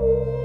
you